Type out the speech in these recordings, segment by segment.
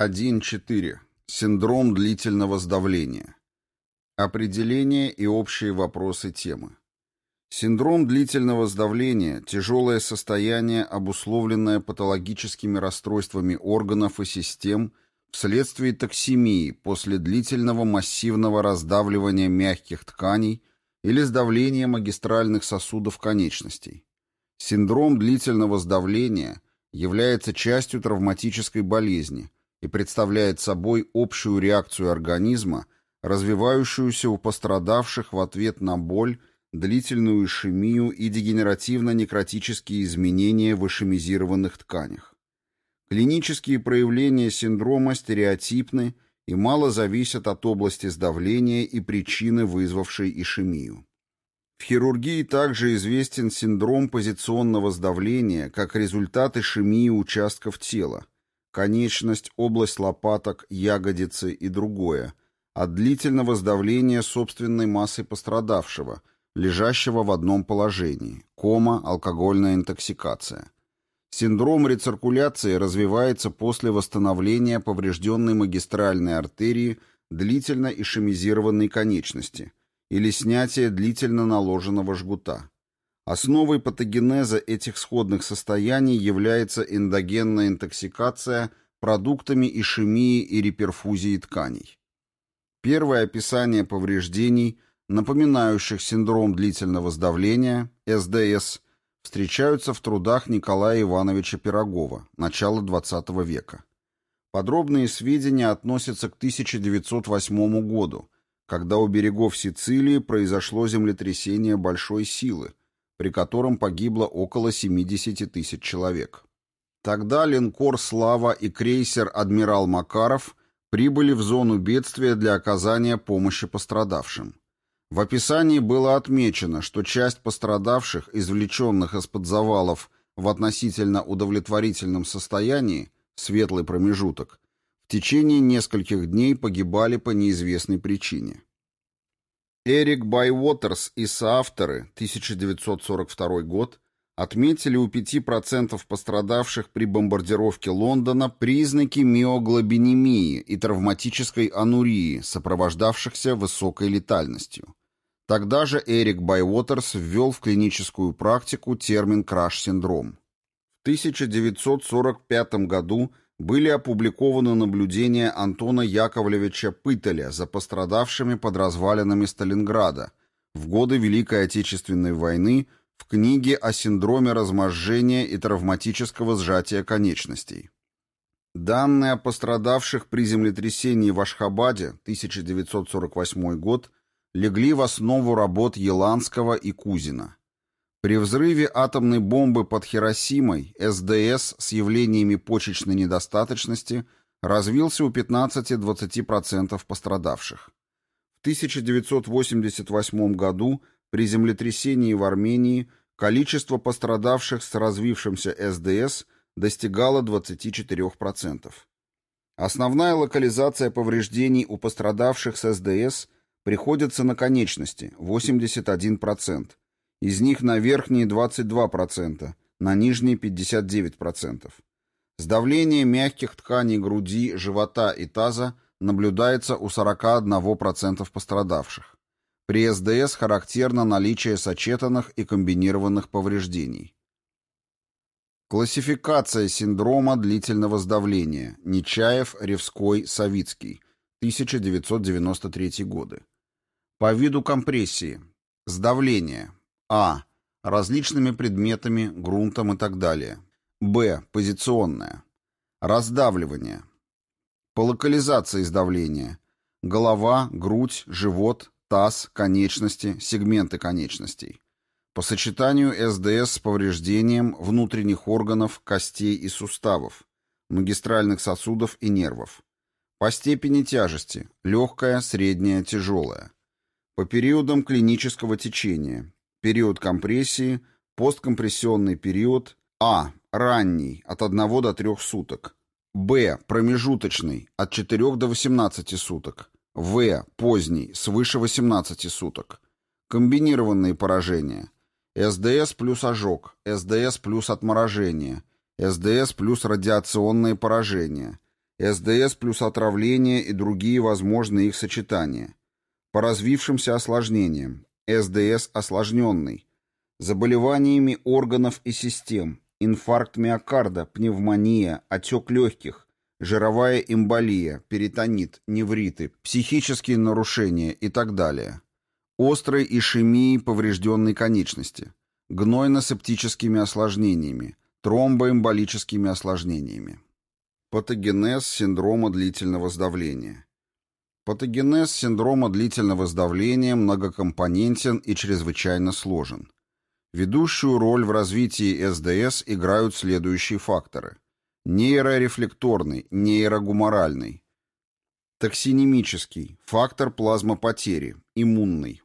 1.4. Синдром длительного сдавления. Определение и общие вопросы темы. Синдром длительного сдавления – тяжелое состояние, обусловленное патологическими расстройствами органов и систем вследствие токсемии после длительного массивного раздавливания мягких тканей или сдавления магистральных сосудов конечностей. Синдром длительного сдавления является частью травматической болезни – и представляет собой общую реакцию организма, развивающуюся у пострадавших в ответ на боль, длительную ишемию и дегенеративно-некротические изменения в ишемизированных тканях. Клинические проявления синдрома стереотипны и мало зависят от области сдавления и причины, вызвавшей ишемию. В хирургии также известен синдром позиционного сдавления как результат ишемии участков тела, конечность, область лопаток, ягодицы и другое, от длительного сдавления собственной массой пострадавшего, лежащего в одном положении, кома, алкогольная интоксикация. Синдром рециркуляции развивается после восстановления поврежденной магистральной артерии длительно ишемизированной конечности или снятия длительно наложенного жгута. Основой патогенеза этих сходных состояний является эндогенная интоксикация продуктами ишемии и реперфузии тканей. Первое описание повреждений, напоминающих синдром длительного сдавления, СДС, встречаются в трудах Николая Ивановича Пирогова, начала XX века. Подробные сведения относятся к 1908 году, когда у берегов Сицилии произошло землетрясение большой силы, при котором погибло около 70 тысяч человек. Тогда линкор «Слава» и крейсер «Адмирал Макаров» прибыли в зону бедствия для оказания помощи пострадавшим. В описании было отмечено, что часть пострадавших, извлеченных из-под завалов в относительно удовлетворительном состоянии, светлый промежуток, в течение нескольких дней погибали по неизвестной причине. Эрик Байуотерс и соавторы, 1942 год, отметили у 5% пострадавших при бомбардировке Лондона признаки миоглобинемии и травматической анурии, сопровождавшихся высокой летальностью. Тогда же Эрик Байуотерс ввел в клиническую практику термин краш-синдром. В 1945 году были опубликованы наблюдения Антона Яковлевича Пытеля за пострадавшими под развалинами Сталинграда в годы Великой Отечественной войны в книге о синдроме разможжения и травматического сжатия конечностей. Данные о пострадавших при землетрясении в Ашхабаде 1948 год легли в основу работ Еланского и Кузина. При взрыве атомной бомбы под Хиросимой СДС с явлениями почечной недостаточности развился у 15-20% пострадавших. В 1988 году при землетрясении в Армении количество пострадавших с развившимся СДС достигало 24%. Основная локализация повреждений у пострадавших с СДС приходится на конечности – 81%, из них на верхние 22%, на нижние 59%. Сдавление мягких тканей груди, живота и таза наблюдается у 41% пострадавших. При СДС характерно наличие сочетанных и комбинированных повреждений. Классификация синдрома длительного сдавления. Нечаев, Ревской, Савицкий. 1993 годы. По виду компрессии. Сдавление. А. Различными предметами, грунтом и так далее. Б. Позиционное. Раздавливание. По локализации сдавления. Голова, грудь, живот, таз, конечности, сегменты конечностей. По сочетанию СДС с повреждением внутренних органов, костей и суставов, магистральных сосудов и нервов. По степени тяжести – легкая, средняя, тяжелая. По периодам клинического течения период компрессии, посткомпрессионный период, А. Ранний, от 1 до 3 суток, Б. Промежуточный, от 4 до 18 суток, В. Поздний, свыше 18 суток. Комбинированные поражения. СДС плюс ожог, СДС плюс отморожение, СДС плюс радиационные поражения, СДС плюс отравление и другие возможные их сочетания. По развившимся осложнениям. СДС осложненный. Заболеваниями органов и систем. Инфаркт миокарда, пневмония, отек легких, жировая эмболия, перитонит, невриты, психические нарушения и так далее. Острой ишемии поврежденной конечности. Гнойно-септическими осложнениями. Тромбоэмболическими осложнениями. Патогенез синдрома длительного сдавления. Патогенез синдрома длительного сдавления многокомпонентен и чрезвычайно сложен. Ведущую роль в развитии СДС играют следующие факторы. Нейрорефлекторный, нейрогуморальный, токсинемический, фактор плазмопотери, иммунный.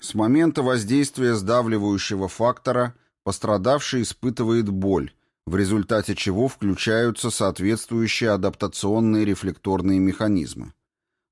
С момента воздействия сдавливающего фактора пострадавший испытывает боль, в результате чего включаются соответствующие адаптационные рефлекторные механизмы.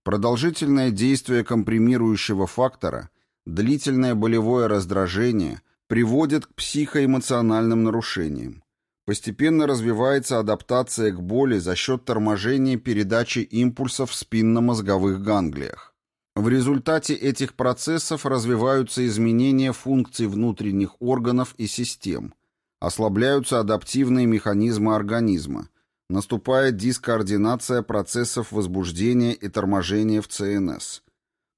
Продолжительное действие компримирующего фактора, длительное болевое раздражение приводит к психоэмоциональным нарушениям. Постепенно развивается адаптация к боли за счет торможения передачи импульсов в спинномозговых ганглиях. В результате этих процессов развиваются изменения функций внутренних органов и систем – Ослабляются адаптивные механизмы организма. Наступает дискоординация процессов возбуждения и торможения в ЦНС.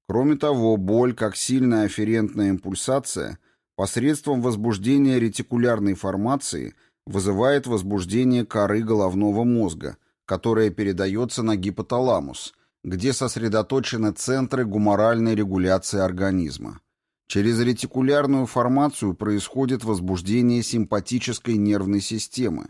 Кроме того, боль, как сильная афферентная импульсация, посредством возбуждения ретикулярной формации вызывает возбуждение коры головного мозга, которое передается на гипоталамус, где сосредоточены центры гуморальной регуляции организма. Через ретикулярную формацию происходит возбуждение симпатической нервной системы,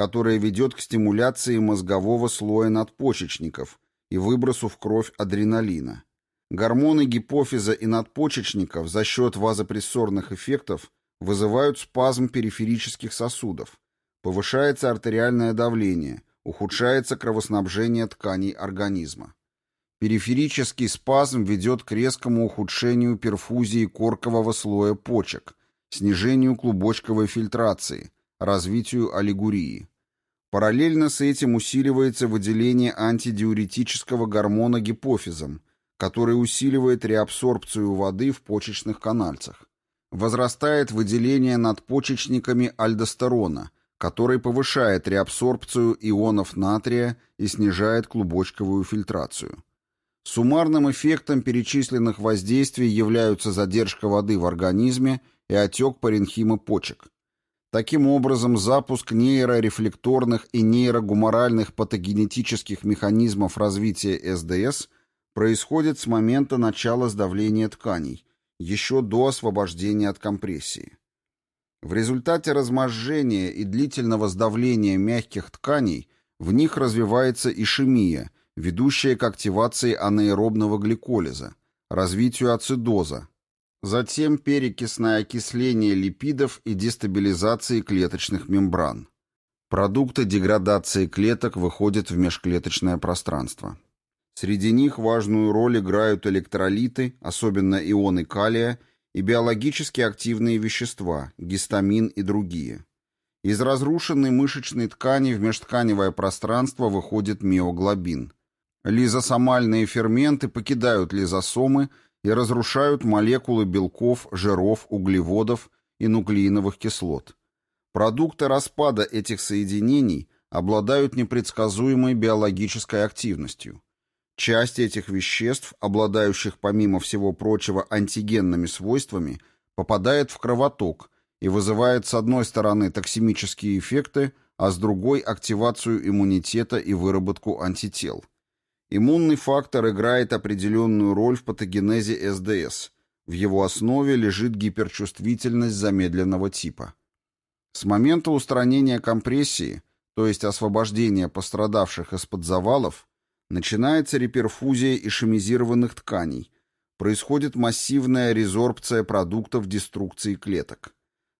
которая ведет к стимуляции мозгового слоя надпочечников и выбросу в кровь адреналина. Гормоны гипофиза и надпочечников за счет вазопрессорных эффектов вызывают спазм периферических сосудов, повышается артериальное давление, ухудшается кровоснабжение тканей организма. Периферический спазм ведет к резкому ухудшению перфузии коркового слоя почек, снижению клубочковой фильтрации, развитию олигурии. Параллельно с этим усиливается выделение антидиуретического гормона гипофизом, который усиливает реабсорбцию воды в почечных канальцах. Возрастает выделение надпочечниками альдостерона, который повышает реабсорбцию ионов натрия и снижает клубочковую фильтрацию. Суммарным эффектом перечисленных воздействий являются задержка воды в организме и отек паренхимы почек. Таким образом, запуск нейрорефлекторных и нейрогуморальных патогенетических механизмов развития СДС происходит с момента начала сдавления тканей, еще до освобождения от компрессии. В результате разможжения и длительного сдавления мягких тканей в них развивается ишемия – ведущая к активации анаэробного гликолиза, развитию ацидоза, затем перекисное окисление липидов и дестабилизации клеточных мембран. Продукты деградации клеток выходят в межклеточное пространство. Среди них важную роль играют электролиты, особенно ионы калия, и биологически активные вещества, гистамин и другие. Из разрушенной мышечной ткани в межтканевое пространство выходит миоглобин – Лизосомальные ферменты покидают лизосомы и разрушают молекулы белков, жиров, углеводов и нуклеиновых кислот. Продукты распада этих соединений обладают непредсказуемой биологической активностью. Часть этих веществ, обладающих помимо всего прочего антигенными свойствами, попадает в кровоток и вызывает с одной стороны токсимические эффекты, а с другой – активацию иммунитета и выработку антител. Иммунный фактор играет определенную роль в патогенезе СДС. В его основе лежит гиперчувствительность замедленного типа. С момента устранения компрессии, то есть освобождения пострадавших из-под завалов, начинается реперфузия ишемизированных тканей, происходит массивная резорбция продуктов деструкции клеток.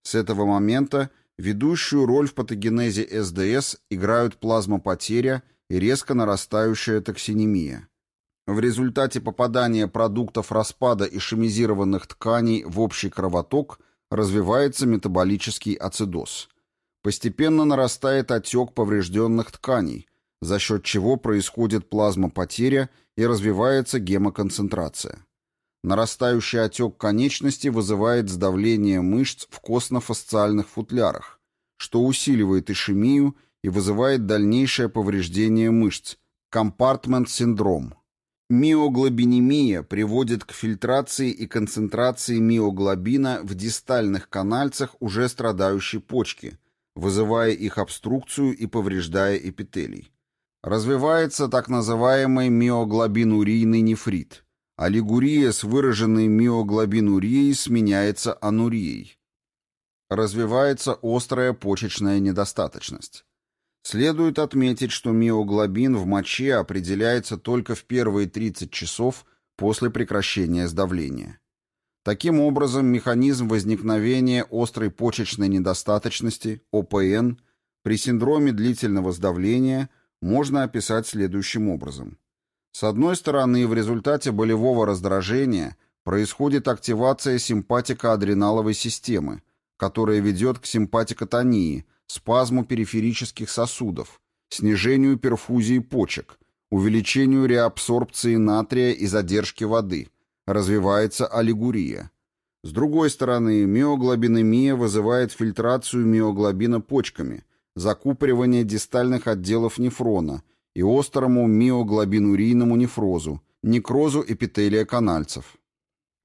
С этого момента ведущую роль в патогенезе СДС играют плазмопотеря и резко нарастающая токсинемия. В результате попадания продуктов распада ишемизированных тканей в общий кровоток развивается метаболический ацидоз. Постепенно нарастает отек поврежденных тканей, за счет чего происходит плазмопотеря и развивается гемоконцентрация. Нарастающий отек конечности вызывает сдавление мышц в костно-фасциальных футлярах, что усиливает ишемию и вызывает дальнейшее повреждение мышц, компартмент-синдром. Миоглобинемия приводит к фильтрации и концентрации миоглобина в дистальных канальцах уже страдающей почки, вызывая их обструкцию и повреждая эпителий. Развивается так называемый миоглобинурийный нефрит. Олигурия с выраженной миоглобинурией сменяется анурией. Развивается острая почечная недостаточность. Следует отметить, что миоглобин в моче определяется только в первые 30 часов после прекращения сдавления. Таким образом, механизм возникновения острой почечной недостаточности, ОПН, при синдроме длительного сдавления можно описать следующим образом. С одной стороны, в результате болевого раздражения происходит активация симпатико-адреналовой системы, которая ведет к симпатикотонии – спазму периферических сосудов, снижению перфузии почек, увеличению реабсорбции натрия и задержки воды, развивается олигурия. С другой стороны, миоглобинемия вызывает фильтрацию миоглобина почками, закупоривание дистальных отделов нефрона и острому миоглобинурийному нефрозу, некрозу эпителия канальцев.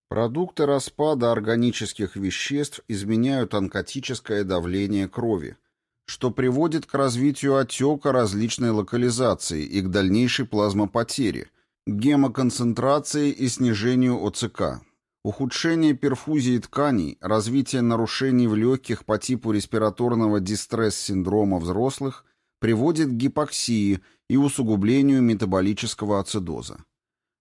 Продукты распада органических веществ изменяют онкотическое давление крови, что приводит к развитию отека различной локализации и к дальнейшей плазмопотере, гемоконцентрации и снижению ОЦК. Ухудшение перфузии тканей, развитие нарушений в легких по типу респираторного дистресс-синдрома взрослых приводит к гипоксии и усугублению метаболического ацидоза.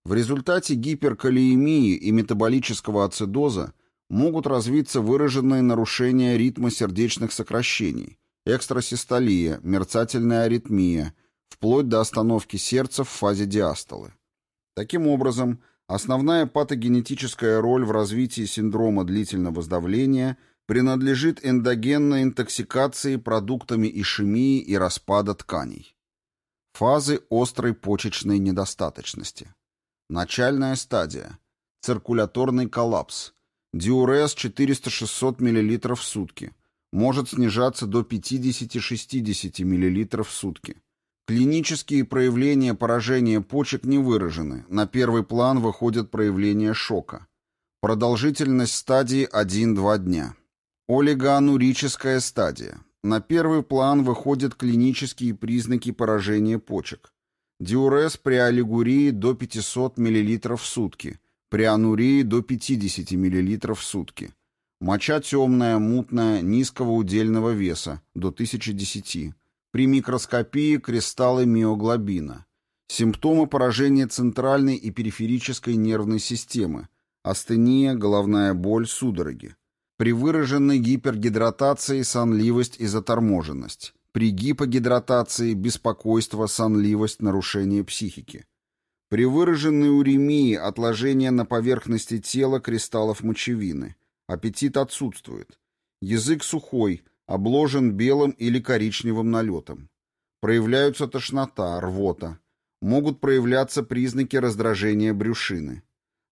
В результате гиперкалиемии и метаболического ацидоза могут развиться выраженные нарушения ритма сердечных сокращений, экстрасистолия, мерцательная аритмия, вплоть до остановки сердца в фазе диастолы. Таким образом, основная патогенетическая роль в развитии синдрома длительного сдавления принадлежит эндогенной интоксикации продуктами ишемии и распада тканей. Фазы острой почечной недостаточности. Начальная стадия. Циркуляторный коллапс. Диурез 400-600 мл в сутки может снижаться до 50-60 мл в сутки. Клинические проявления поражения почек не выражены, на первый план выходят проявления шока. Продолжительность стадии 1-2 дня. Олигоанурическая стадия. На первый план выходят клинические признаки поражения почек. Диурез при олигурии до 500 мл в сутки, при анурии до 50 мл в сутки. Моча темная, мутная, низкого удельного веса, до 1010. При микроскопии кристаллы миоглобина. Симптомы поражения центральной и периферической нервной системы. Астения, головная боль, судороги. При выраженной гипергидратации сонливость и заторможенность. При гипогидратации беспокойство, сонливость, нарушение психики. При выраженной уремии отложение на поверхности тела кристаллов мочевины – Аппетит отсутствует. Язык сухой, обложен белым или коричневым налетом. Проявляются тошнота, рвота. Могут проявляться признаки раздражения брюшины.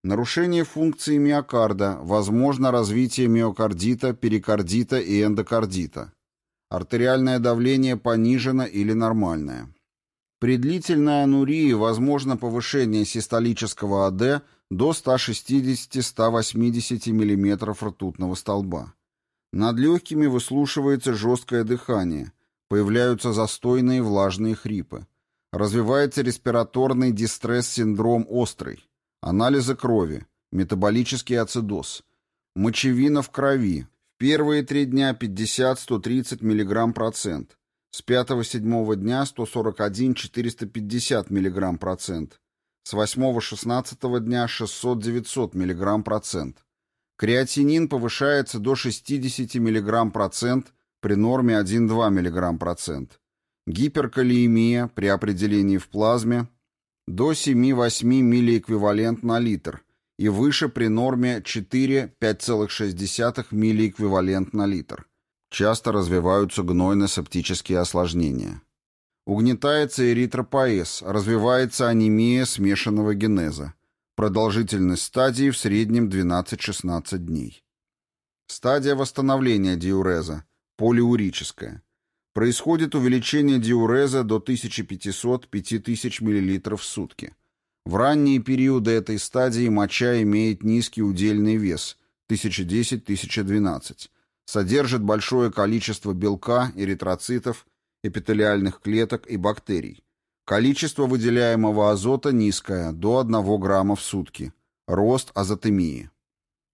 Нарушение функции миокарда, возможно развитие миокардита, перикардита и эндокардита. Артериальное давление понижено или нормальное. При длительной анурии возможно повышение систолического АД до 160-180 мм ртутного столба. Над легкими выслушивается жесткое дыхание, появляются застойные влажные хрипы. Развивается респираторный дистресс-синдром острый, анализы крови, метаболический ацидоз, мочевина в крови, в первые три дня 50-130 мг процент, с 5-7 дня 141-450 мг процент, с 8-16 дня 600-900 мг процент. Креатинин повышается до 60 мг процент при норме 1-2 мг процент. Гиперкалиемия при определении в плазме до 7-8 миллиэквивалент на литр и выше при норме 4-5,6 миллиэквивалент на литр. Часто развиваются гнойно-септические осложнения. Угнетается эритропоэз, развивается анемия смешанного генеза. Продолжительность стадии в среднем 12-16 дней. Стадия восстановления диуреза, полиурическая. Происходит увеличение диуреза до 1500-5000 мл в сутки. В ранние периоды этой стадии моча имеет низкий удельный вес 1010-1012, содержит большое количество белка, эритроцитов, эпителиальных клеток и бактерий. Количество выделяемого азота низкое, до 1 грамма в сутки. Рост азотемии.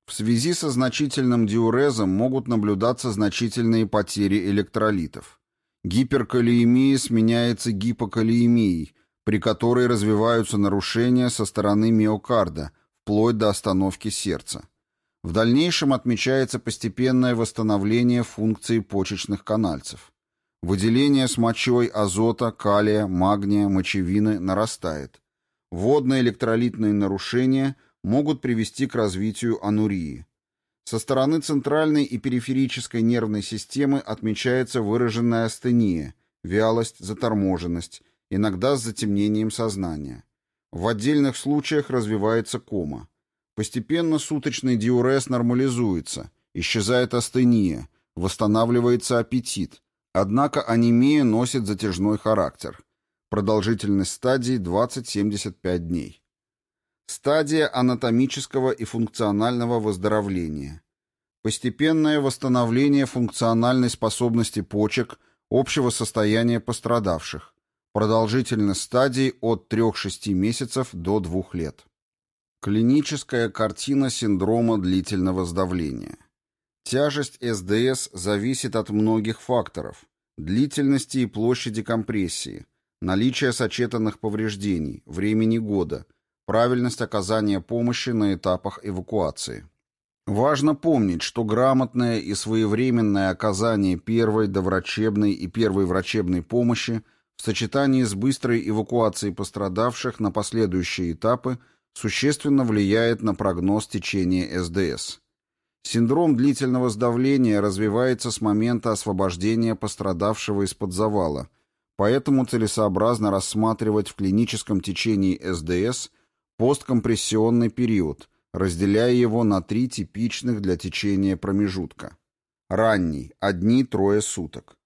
В связи со значительным диурезом могут наблюдаться значительные потери электролитов. Гиперкалиемия сменяется гипокалиемией, при которой развиваются нарушения со стороны миокарда, вплоть до остановки сердца. В дальнейшем отмечается постепенное восстановление функции почечных канальцев. Выделение с мочой азота, калия, магния, мочевины нарастает. Водно-электролитные нарушения могут привести к развитию анурии. Со стороны центральной и периферической нервной системы отмечается выраженная астения, вялость, заторможенность, иногда с затемнением сознания. В отдельных случаях развивается кома. Постепенно суточный диурез нормализуется, исчезает астения, восстанавливается аппетит, Однако анемия носит затяжной характер. Продолжительность стадии 20-75 дней. Стадия анатомического и функционального выздоровления. Постепенное восстановление функциональной способности почек, общего состояния пострадавших. Продолжительность стадии от 3-6 месяцев до 2 лет. Клиническая картина синдрома длительного сдавления. Тяжесть СДС зависит от многих факторов – длительности и площади компрессии, наличия сочетанных повреждений, времени года, правильность оказания помощи на этапах эвакуации. Важно помнить, что грамотное и своевременное оказание первой доврачебной и первой врачебной помощи в сочетании с быстрой эвакуацией пострадавших на последующие этапы существенно влияет на прогноз течения СДС. Синдром длительного сдавления развивается с момента освобождения пострадавшего из-под завала, поэтому целесообразно рассматривать в клиническом течении СДС посткомпрессионный период, разделяя его на три типичных для течения промежутка. Ранний – одни-трое суток.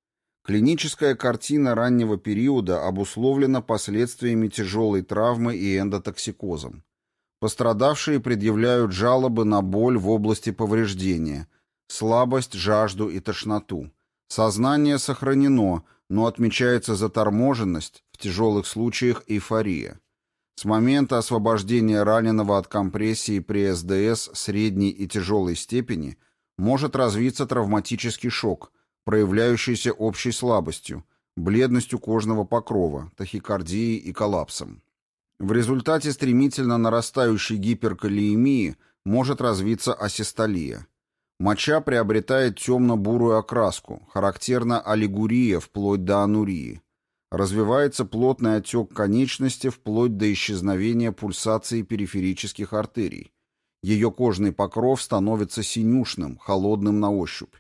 Клиническая картина раннего периода обусловлена последствиями тяжелой травмы и эндотоксикозом. Пострадавшие предъявляют жалобы на боль в области повреждения, слабость, жажду и тошноту. Сознание сохранено, но отмечается заторможенность, в тяжелых случаях эйфория. С момента освобождения раненого от компрессии при СДС средней и тяжелой степени может развиться травматический шок, проявляющийся общей слабостью, бледностью кожного покрова, тахикардией и коллапсом. В результате стремительно нарастающей гиперкалиемии может развиться асистолия. Моча приобретает темно-бурую окраску, характерна аллигурия вплоть до анурии. Развивается плотный отек конечности вплоть до исчезновения пульсации периферических артерий. Ее кожный покров становится синюшным, холодным на ощупь.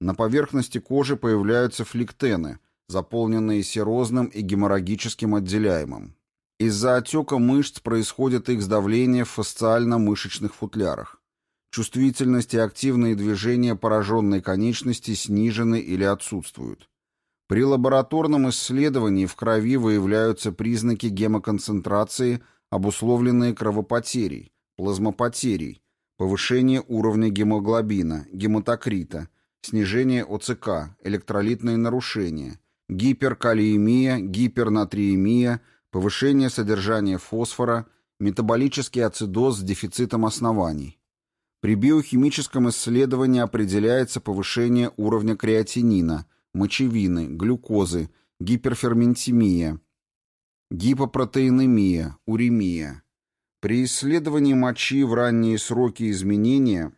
На поверхности кожи появляются фликтены, заполненные серозным и геморрагическим отделяемым. Из-за отека мышц происходит их сдавление в фасциально-мышечных футлярах. Чувствительность и активные движения пораженной конечности снижены или отсутствуют. При лабораторном исследовании в крови выявляются признаки гемоконцентрации, обусловленные кровопотерей, плазмопотерей, повышение уровня гемоглобина, гематокрита, снижение ОЦК, электролитные нарушения, гиперкалиемия, гипернатриемия, повышение содержания фосфора, метаболический ацидоз с дефицитом оснований. При биохимическом исследовании определяется повышение уровня креатинина, мочевины, глюкозы, гиперферментемия, гипопротеинемия, уремия. При исследовании мочи в ранние сроки изменения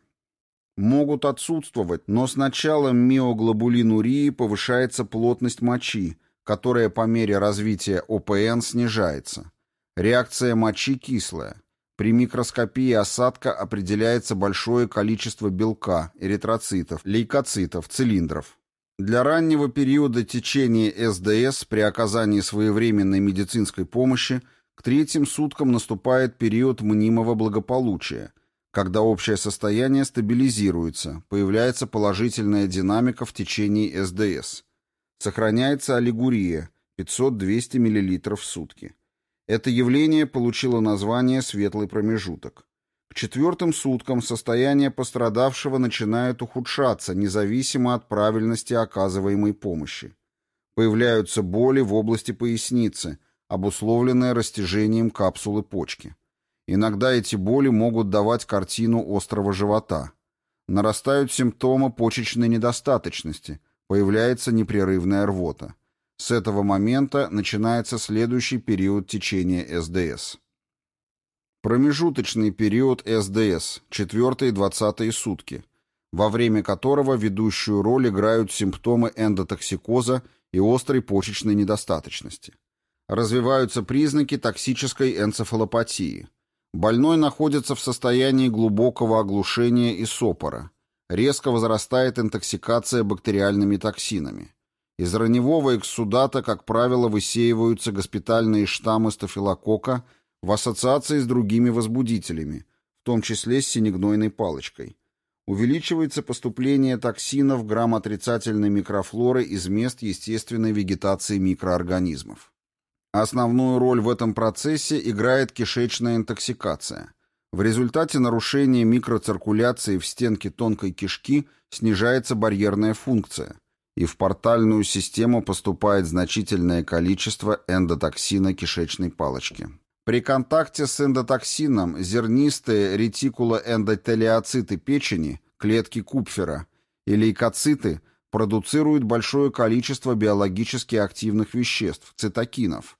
могут отсутствовать, но с началом миоглобулинурии повышается плотность мочи, которая по мере развития ОПН снижается. Реакция мочи кислая. При микроскопии осадка определяется большое количество белка, эритроцитов, лейкоцитов, цилиндров. Для раннего периода течения СДС при оказании своевременной медицинской помощи к третьим суткам наступает период мнимого благополучия, когда общее состояние стабилизируется, появляется положительная динамика в течение СДС. Сохраняется аллегурия 500-200 мл в сутки. Это явление получило название «светлый промежуток». К четвертым суткам состояние пострадавшего начинает ухудшаться, независимо от правильности оказываемой помощи. Появляются боли в области поясницы, обусловленные растяжением капсулы почки. Иногда эти боли могут давать картину острого живота. Нарастают симптомы почечной недостаточности, появляется непрерывная рвота. С этого момента начинается следующий период течения СДС. Промежуточный период СДС, 4-20 сутки, во время которого ведущую роль играют симптомы эндотоксикоза и острой почечной недостаточности. Развиваются признаки токсической энцефалопатии. Больной находится в состоянии глубокого оглушения и сопора. Резко возрастает интоксикация бактериальными токсинами. Из раневого экссудата, как правило, высеиваются госпитальные штаммы стафилококка – в ассоциации с другими возбудителями, в том числе с синегнойной палочкой. Увеличивается поступление токсинов грамм-отрицательной микрофлоры из мест естественной вегетации микроорганизмов. Основную роль в этом процессе играет кишечная интоксикация. В результате нарушения микроциркуляции в стенке тонкой кишки снижается барьерная функция, и в портальную систему поступает значительное количество эндотоксина кишечной палочки. При контакте с эндотоксином зернистые ретикулоэндотелиоциты печени, клетки Купфера и лейкоциты продуцируют большое количество биологически активных веществ, цитокинов,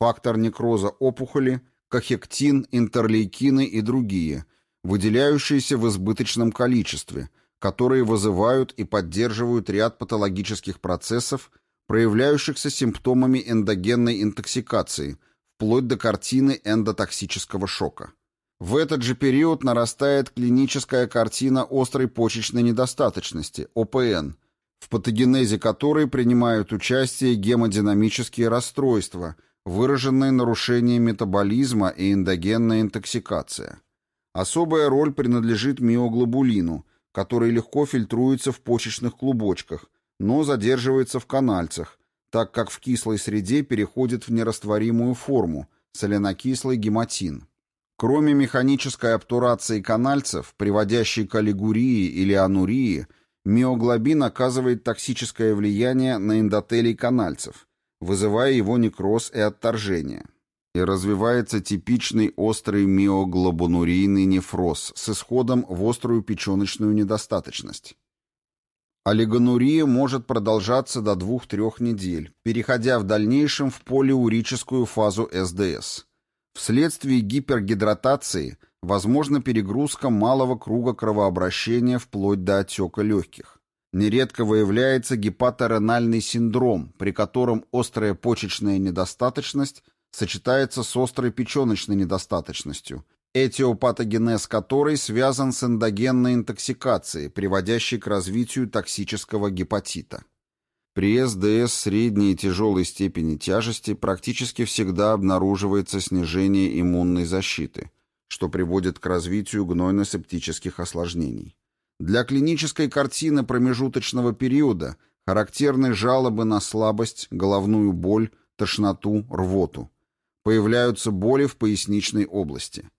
фактор некроза опухоли, кахектин, интерлейкины и другие, выделяющиеся в избыточном количестве, которые вызывают и поддерживают ряд патологических процессов, проявляющихся симптомами эндогенной интоксикации – вплоть до картины эндотоксического шока. В этот же период нарастает клиническая картина острой почечной недостаточности, ОПН, в патогенезе которой принимают участие гемодинамические расстройства, выраженные нарушением метаболизма и эндогенная интоксикация. Особая роль принадлежит миоглобулину, который легко фильтруется в почечных клубочках, но задерживается в канальцах, так как в кислой среде переходит в нерастворимую форму, соленокислый гематин. Кроме механической обтурации канальцев, приводящей к олигурии или анурии, миоглобин оказывает токсическое влияние на эндотелий канальцев, вызывая его некроз и отторжение. И развивается типичный острый миоглобонурийный нефроз с исходом в острую печеночную недостаточность. Олигонурия может продолжаться до 2-3 недель, переходя в дальнейшем в полиурическую фазу СДС. Вследствие гипергидратации возможна перегрузка малого круга кровообращения вплоть до отека легких. Нередко выявляется гепаторенальный синдром, при котором острая почечная недостаточность сочетается с острой печеночной недостаточностью, этиопатогенез которой связан с эндогенной интоксикацией, приводящей к развитию токсического гепатита. При СДС средней и тяжелой степени тяжести практически всегда обнаруживается снижение иммунной защиты, что приводит к развитию гнойно-септических осложнений. Для клинической картины промежуточного периода характерны жалобы на слабость, головную боль, тошноту, рвоту. Появляются боли в поясничной области.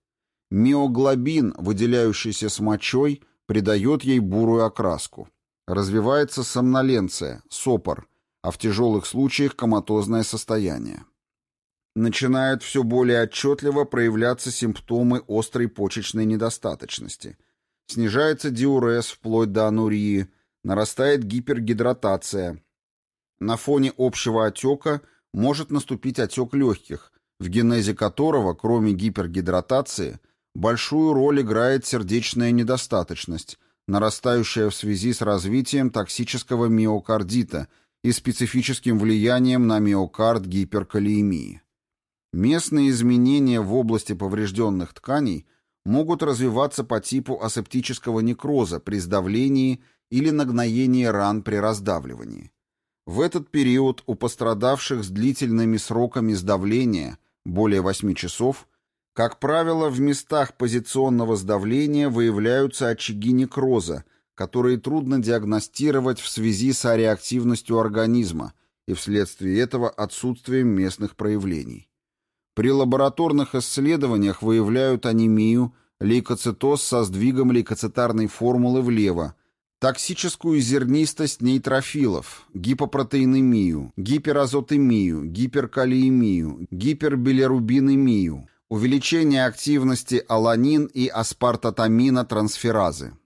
Миоглобин, выделяющийся с мочой, придает ей бурую окраску. Развивается сомноленция, сопор, а в тяжелых случаях коматозное состояние. Начинают все более отчетливо проявляться симптомы острой почечной недостаточности. Снижается диурез вплоть до анурии, нарастает гипергидратация. На фоне общего отека может наступить отек легких, в генезе которого, кроме гипергидратации, Большую роль играет сердечная недостаточность, нарастающая в связи с развитием токсического миокардита и специфическим влиянием на миокард гиперкалиемии. Местные изменения в области поврежденных тканей могут развиваться по типу асептического некроза при сдавлении или нагноении ран при раздавливании. В этот период у пострадавших с длительными сроками сдавления, более 8 часов, как правило, в местах позиционного сдавления выявляются очаги некроза, которые трудно диагностировать в связи с ареактивностью организма и вследствие этого отсутствием местных проявлений. При лабораторных исследованиях выявляют анемию, лейкоцитоз со сдвигом лейкоцитарной формулы влево, токсическую зернистость нейтрофилов, гипопротеинемию, гиперазотемию, гиперкалиемию, гипербилирубинемию, увеличение активности аланин и аспартатамина трансферазы.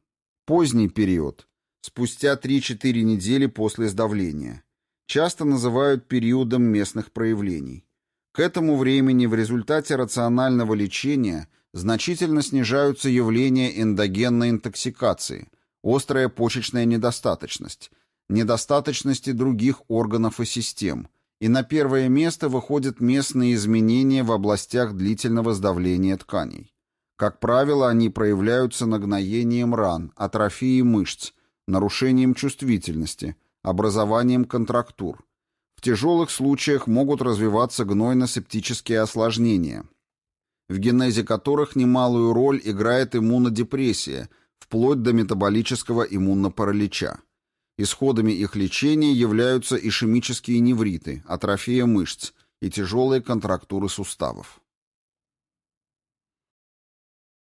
Поздний период, спустя 3-4 недели после сдавления, часто называют периодом местных проявлений. К этому времени в результате рационального лечения значительно снижаются явления эндогенной интоксикации – острая почечная недостаточность, недостаточности других органов и систем, и на первое место выходят местные изменения в областях длительного сдавления тканей. Как правило, они проявляются нагноением ран, атрофией мышц, нарушением чувствительности, образованием контрактур. В тяжелых случаях могут развиваться гнойно-септические осложнения, в генезе которых немалую роль играет иммунодепрессия, вплоть до метаболического иммунопаралича. Исходами их лечения являются ишемические невриты, атрофия мышц и тяжелые контрактуры суставов.